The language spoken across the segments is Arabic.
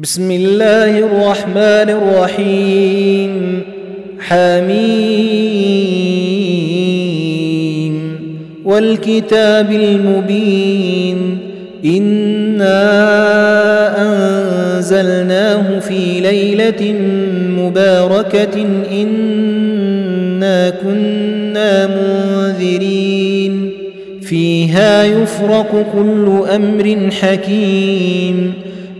بسم الله الرحمن الرحيم. حميم. والكتاب المبين. إنا أنزلناه في ليلة مباركة. إنا كنا منذرين. فيها يفرق كل أمر حكيم.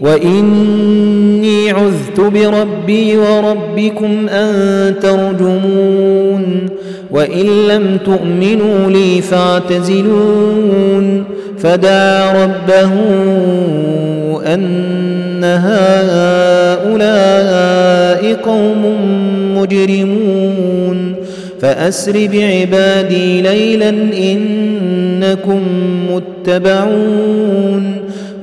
وإني عذت بربي وربكم أن ترجمون وإن لم تؤمنوا لي فاعتزلون فدعا ربه أن هؤلاء قوم مجرمون فأسر بعبادي ليلا إنكم متبعون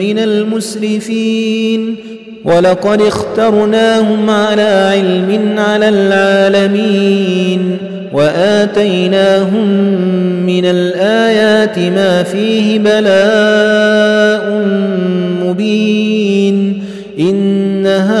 من المسرفين. ولقد اخترناهم على علم على العالمين. وآتيناهم من الآيات ما فيه بلاء مبين. إن هؤلاء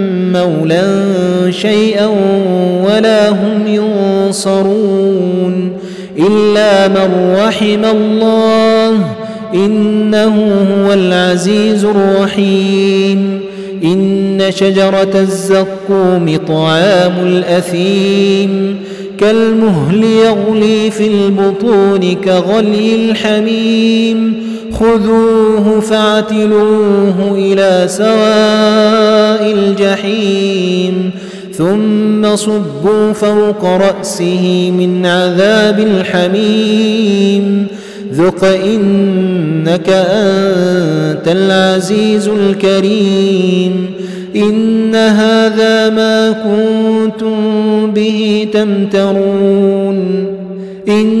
مولا شيئا ولا هم ينصرون إلا من رحم الله إنه هو العزيز الرحيم. إن شجرة الزقوم طعام الأثيم كالمهل يغلي في البطون كغلي الحميم. خذوه فاعتلوه إلى سواء الجحيم ثم صبوا فوق رأسه من عذاب الحميم. ذق إنك أنت العزيز الكريم. إن هذا ما كنتم به تمترون. إن